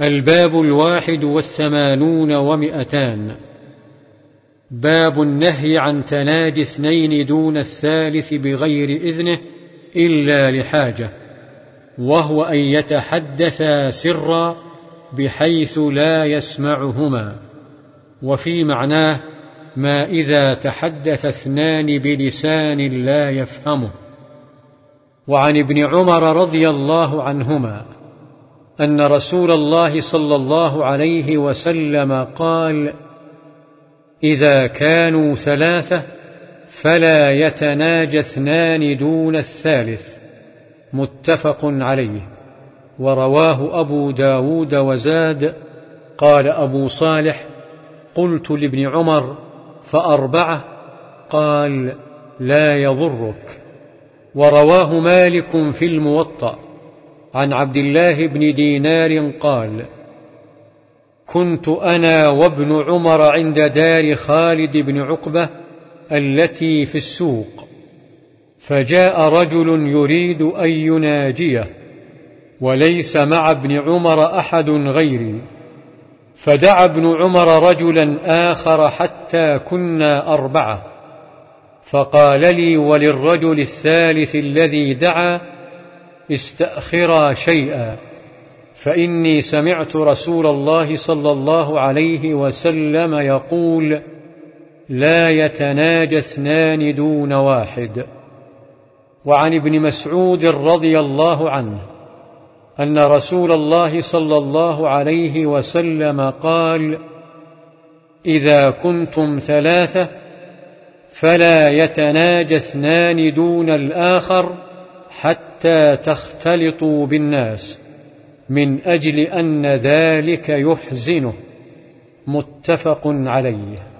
الباب الواحد والثمانون ومئتان. باب النهي عن تناجي اثنين دون الثالث بغير إذنه إلا لحاجة وهو أن يتحدثا سرا بحيث لا يسمعهما وفي معناه ما إذا تحدث اثنان بلسان لا يفهمه. وعن ابن عمر رضي الله عنهما أن رسول الله صلى الله عليه وسلم قال إذا كانوا ثلاثة فلا يتناجى اثنان دون الثالث. متفق عليه. ورواه أبو داود وزاد قال أبو صالح قلت لابن عمر فأربعة قال لا يضرك. ورواه مالك في الموطأ. عن عبد الله بن دينار قال كنت أنا وابن عمر عند دار خالد بن عقبة التي في السوق فجاء رجل يريد أن يناجيه وليس مع ابن عمر أحد غيري فدعا ابن عمر رجلا آخر حتى كنا أربعة فقال لي وللرجل الثالث الذي دعا استأخرا شيئا. فإني سمعت رسول الله صلى الله عليه وسلم يقول لا يتناجى اثنان دون واحد. وعن ابن مسعود رضي الله عنه أن رسول الله صلى الله عليه وسلم قال إذا كنتم ثلاثة فلا يتناجى اثنان دون الآخر حتى تختلطوا بالناس من أجل أن ذلك يحزنه. متفق عليه.